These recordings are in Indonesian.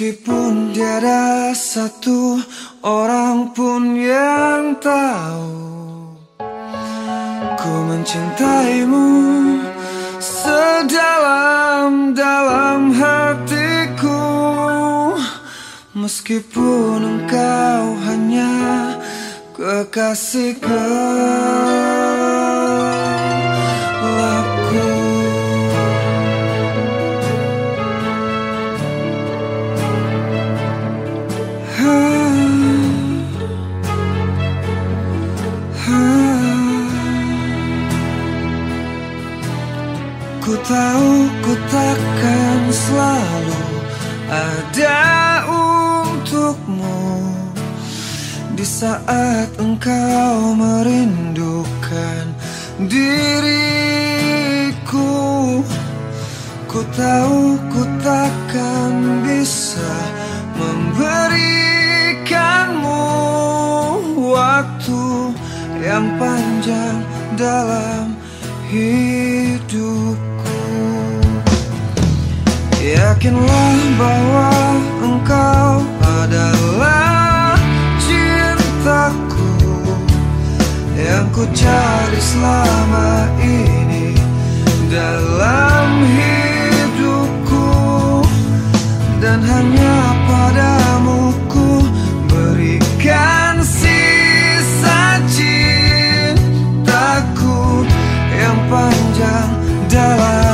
Meskipun tiada satu orang pun yang tahu Ku mencintaimu sedalam-dalam hatiku. Meskipun engkau hanya kekasihku. Ku tahu ku takkan selalu ada untukmu. Di saat engkau merindukan diriku Ku tahu ku takkan bisa memberikanmu waktu yang panjang dalam hidup. Yakinlah bahwa engkau adalah cintaku Yang ku cari selama ini dalam hidupku. Dan hanya padamu ku berikan sisa cintaku yang panjang dalam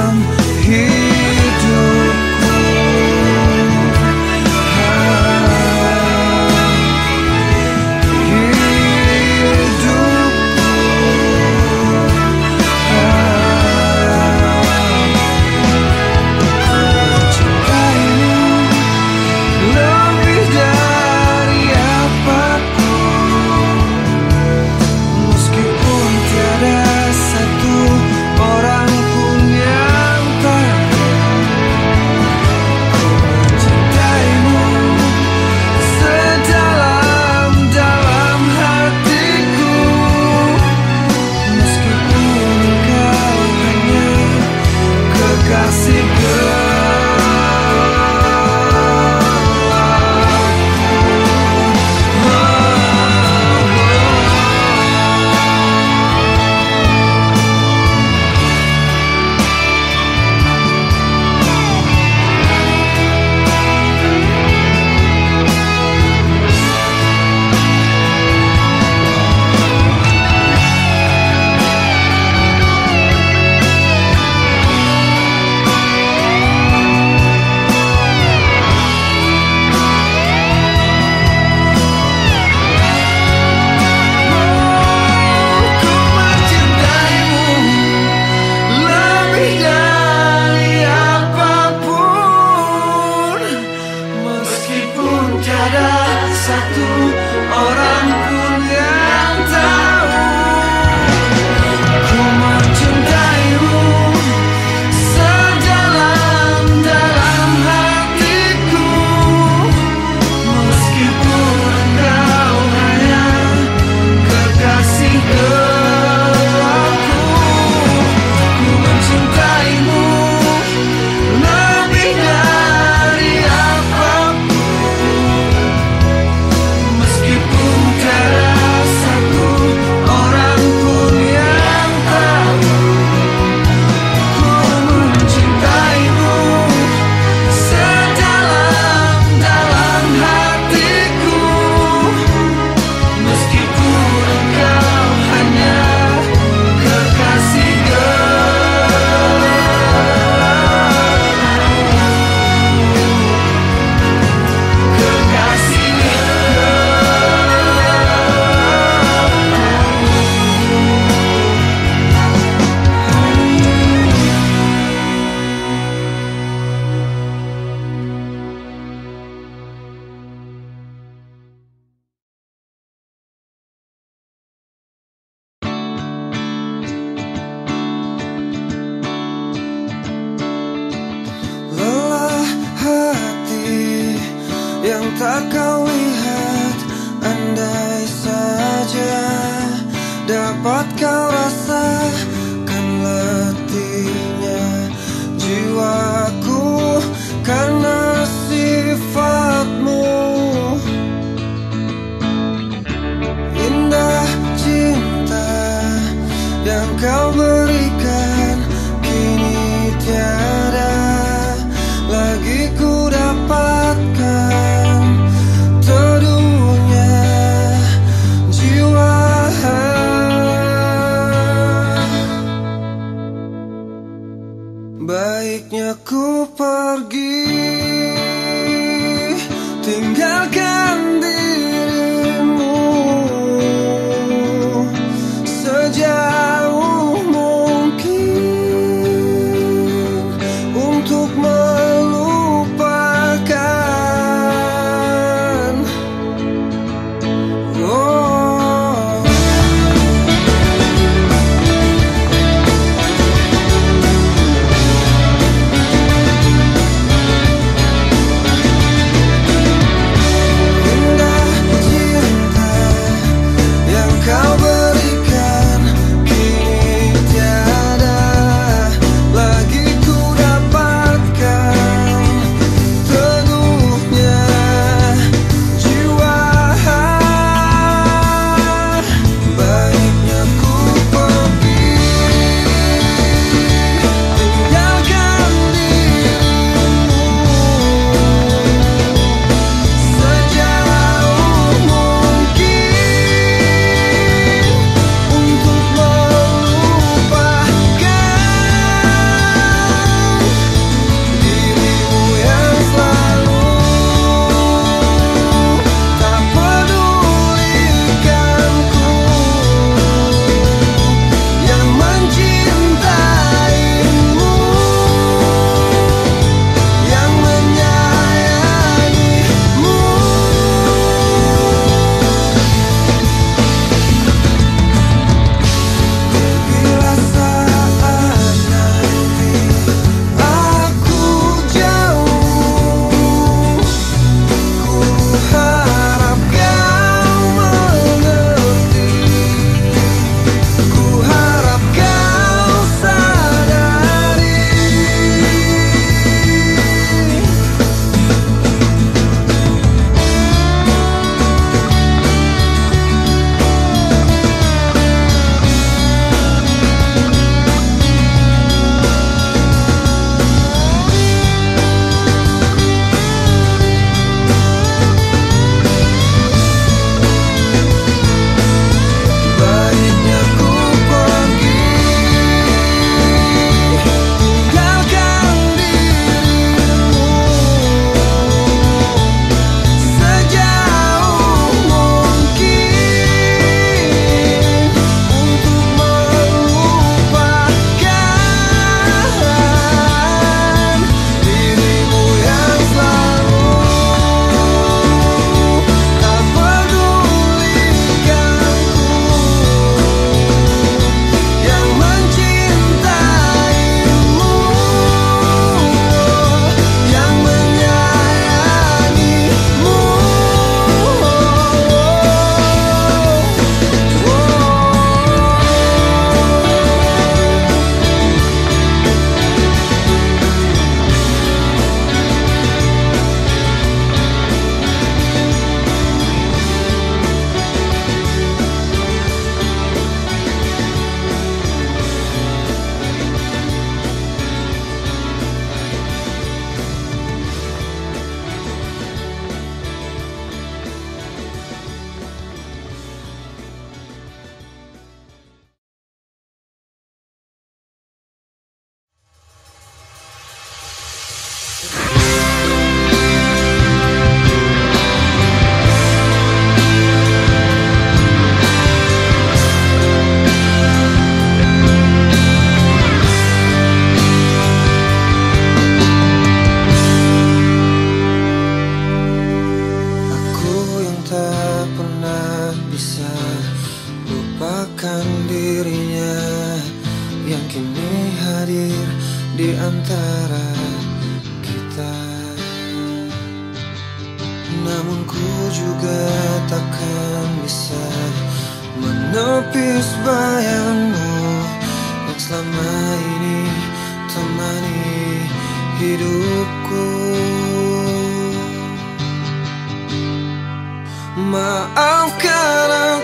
I'm gonna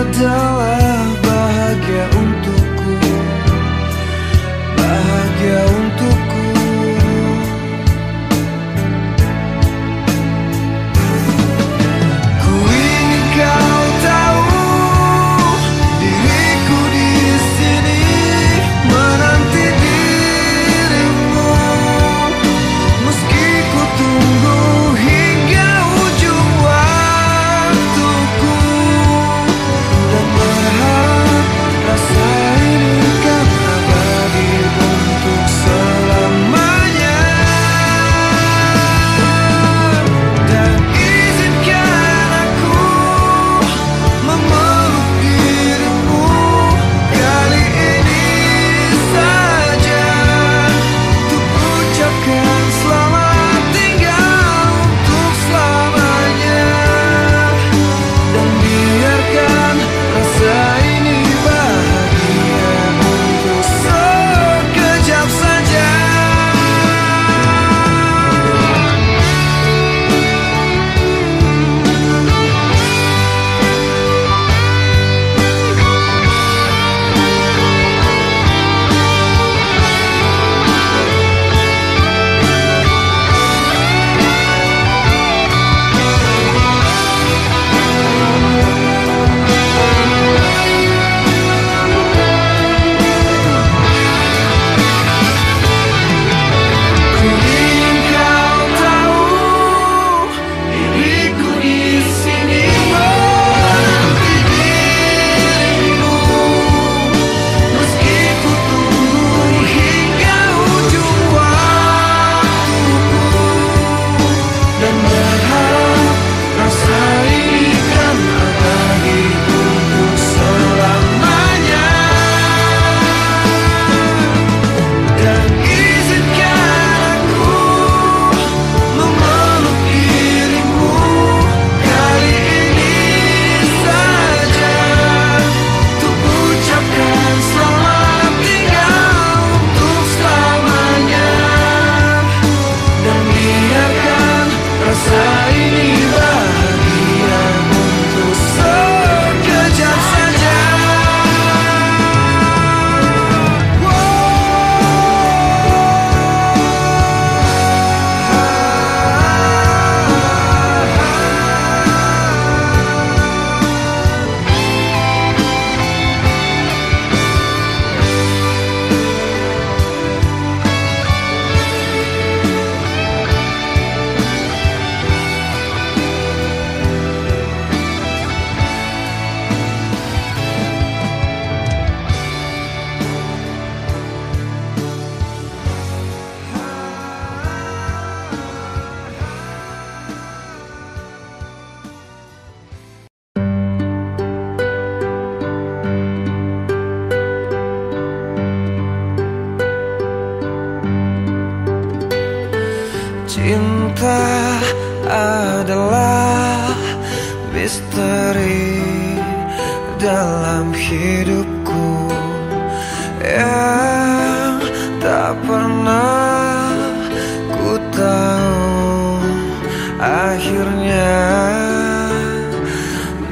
pun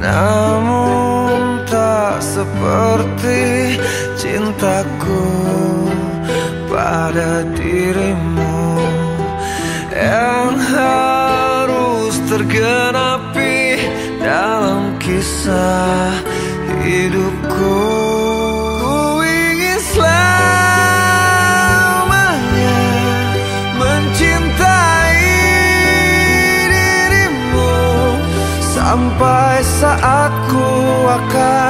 Namun tak seperti cintaku pada dirimu tocar.